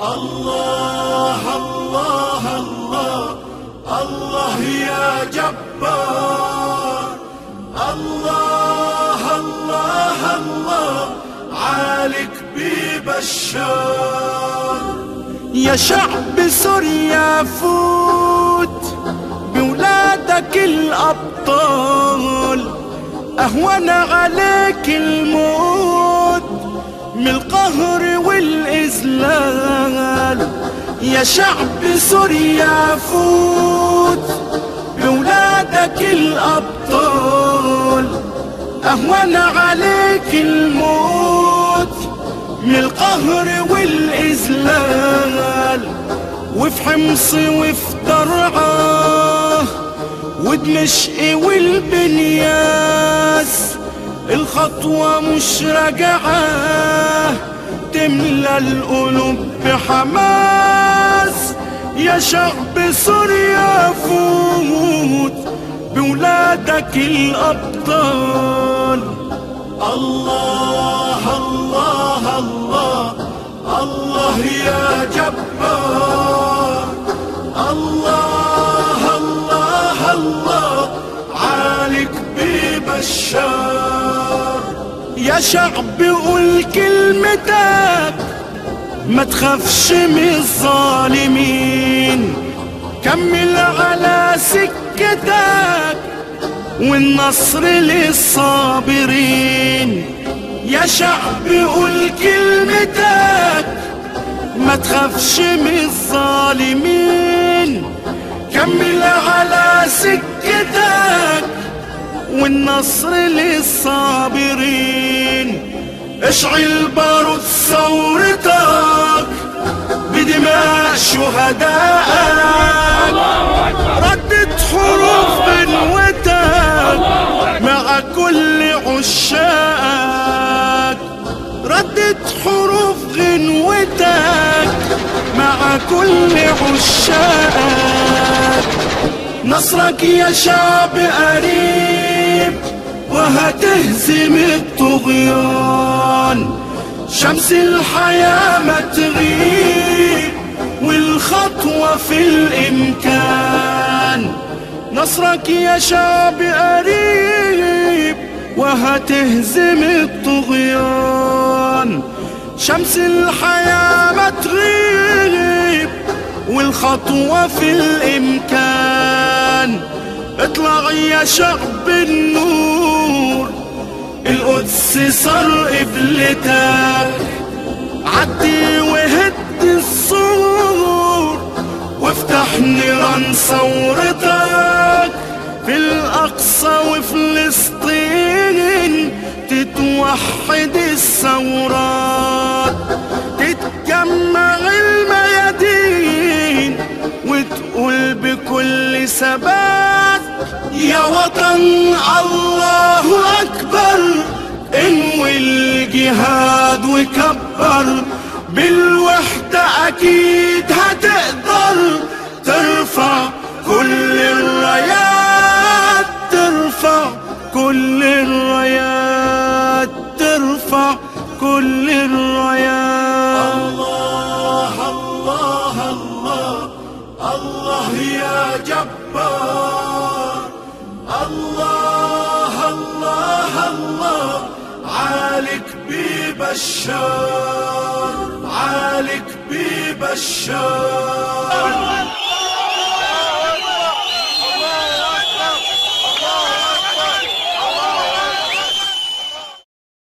الله الله الله الله يا جبار. الله الله الله عالك ببشار. يا شعب سوريا فوت بولادك الأبطال. أهون عليك الموت من القهر والإذلال. يا شعب سوريا فوت بولادك الأبطال. أهون عليك الموت من القهر والإذلال. وفي حمص وفي درعاه ودمشق والبنياس. الخطوة مش راجعة تملى القلوب بحماس. شعب سوريا فوت بولادك الأبطال. الله الله الله الله يا جبار. الله الله الله عالك ببشار. يا شعب قول كلمتك. ما تخافش من الظالمين. كمل على سكتك والنصر للصابرين. يا شعب قول كلمتك ما تخافش من الظالمين. كمل على سكتك والنصر للصابرين. اشعل بارود ثورتك بدماء شهدائك ردت حروف بنوتك مع كل عشاقك ردت حروف غنوتك مع كل عشاقك نصرك يا شعب قريب وهتهزم الطغيان. شمس الحياة ما تغيب. والخطوة في الإمكان. نصرك يا شعب قريب وهتهزم الطغيان. شمس الحياة ما تغيب والخطوة في الإمكان. اطلع يا شعب النور القدس صار قبلتك عدي وهد تتوحد الثورات تتجمع الميادين وتقول بكل ثبات يا وطن الله أكبر انوي الجهاد وكبر بالوحدة أكيد هتقدر ترفع كل الرايات الله يا جبار. الله الله الله. عالك ببشار. عالك ببشار.